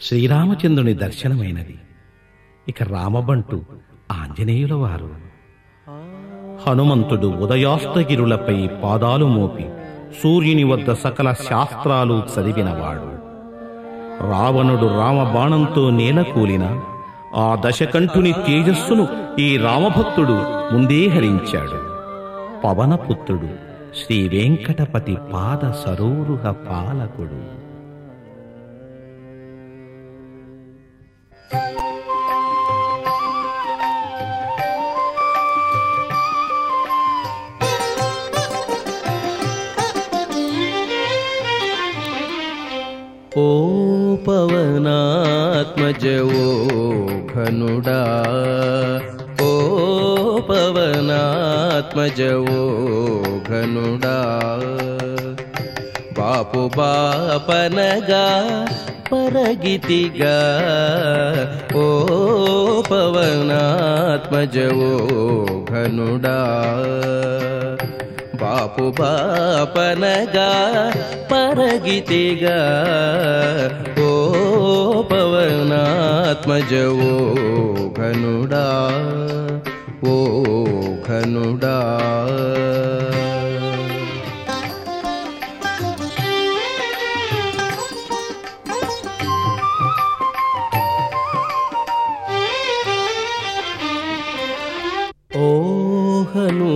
శ్రీరామచంద్రుని దర్శనమైనది. ఇక రామబంటు ఆంజనేయుల వారు హనుమంతుడు ఉదయాస్తగిరులపై పాదాలు మోపి సూర్యుని వద్ద సకల శాస్త్రాలు చదివినవాడు. రావణుడు రామబాణంతో నేలకూలిన ఆ దశకంఠుని తేజస్సును ఈ రామభక్తుడు ముందే హరించాడు. పవనపుత్రుడు శ్రీ వెంకటపతి పాద సరోరుహ పాలకుడు. ओ पवनात्मज ओ घनुडा। बापु बापनगा परगितिगा। ओ पवनात्मज घनुडा बापु बापन परगिते ओ पवनात्मज ओ घनुड़ा। ओ घनुड़ा।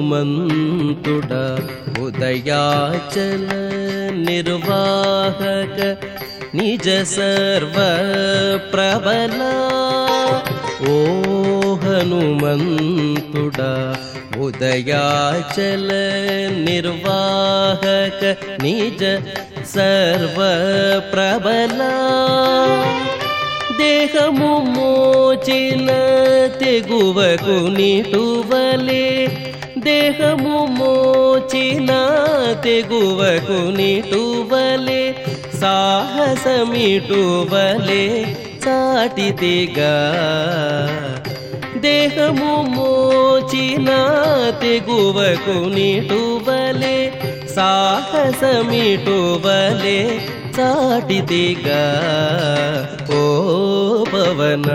హనుమంతుడ ఉదయాచల నిర్వాహక నిజ సర్వ ప్రబల ఓ హనుమంతుడ ఉదయాచల నిర్వాహక నిజ సర్వ ప్రబల దేహము మోచిన తెగువకు నిటువలే దేహము మోచిన తెగువకు నిటువలే సాహసమిటువలే చాటితిగా దేహము మోచిన తెగువకు నిటువలే సాహసమిటువలే చాటిదిగా ఓ పవనాత్మజవో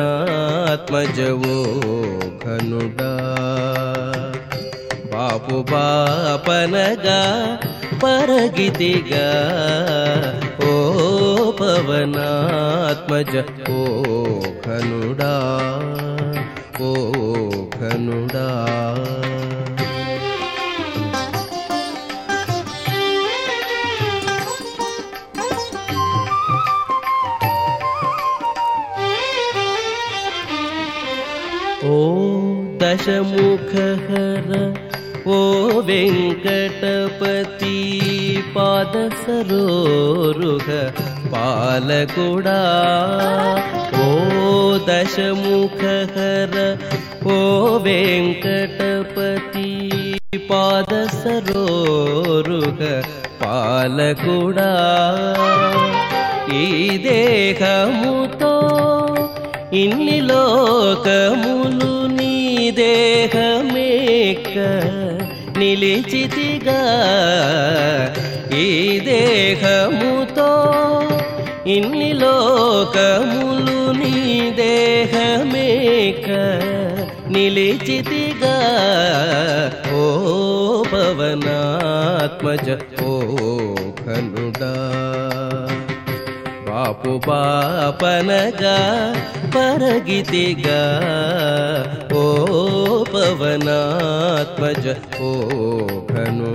ఘనుడా अपुपापनगा परगितिगा। ओ पवनात्मज ओ खनुडा ओ खनुडा। ओ दशमुखहरा ओ वेङ्कटपति पादसरोरुह पालकुडा ओ दशमुखहर ओ वेङ्कटपति पादसरोरुह पालकुडा ई देहमुतो इन्नि लोकमुलु नी देहमेक నిలిచితిగా ఈ దేహముతో ఇన్ని లోకములు నీ దేహమేక నిలిచితిగా. ఓ పవనాత్మజ ఓ కనుడా. బాపు బాపనగా పరగితిగా. पवनात्मज ओ भनु